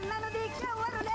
కన్నను దీక్ష వరులే